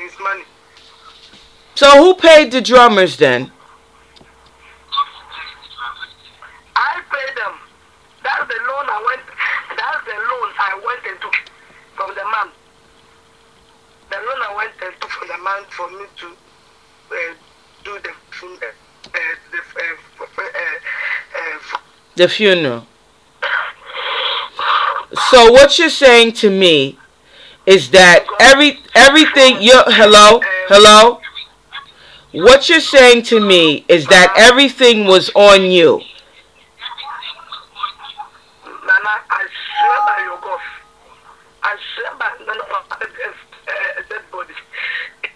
his money. So who paid the drummers then? I paid them. That's the loan I went. That's the loan I went and took from the man. The loan I went and took from the man for me to uh, do the fun- uh, uh, the uh, uh, uh, The funeral. So what you're saying to me is that every everything you hello hello what you're saying to me is that everything was on you. Uh.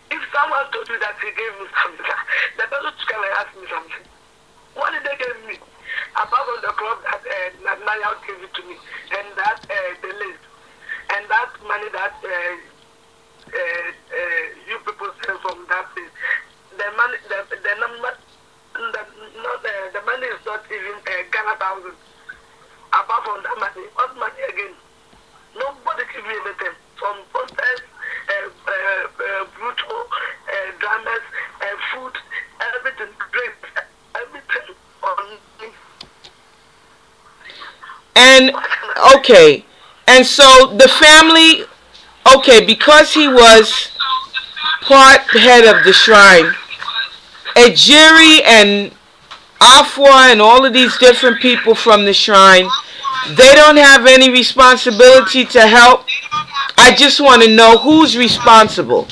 If someone told you that he gave me something, the person come and ask me something. What did they give me? Apart from the club that uh, Naya gave it to me, and that uh, the list, and that money that uh, uh, uh, you people send from that place. The money, the, the number, the, not the, the money is not even uh, Ghana thousand apart from that money, what money again? Nobody give me anything. From posters, uh, uh, uh, brutal, uh, dramas, uh, food, everything, drinks, everything on me. And okay. And so the family okay, because he was part head of the shrine, Ejiri and Afwa and all of these different people from the shrine, they don't have any responsibility to help. I just want to know who's responsible.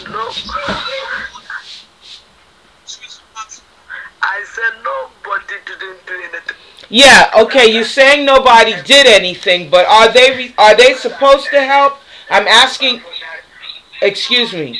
I said nobody didn't do anything. Yeah, okay, you're saying nobody did anything, but are they re- are they supposed to help? I'm asking excuse me.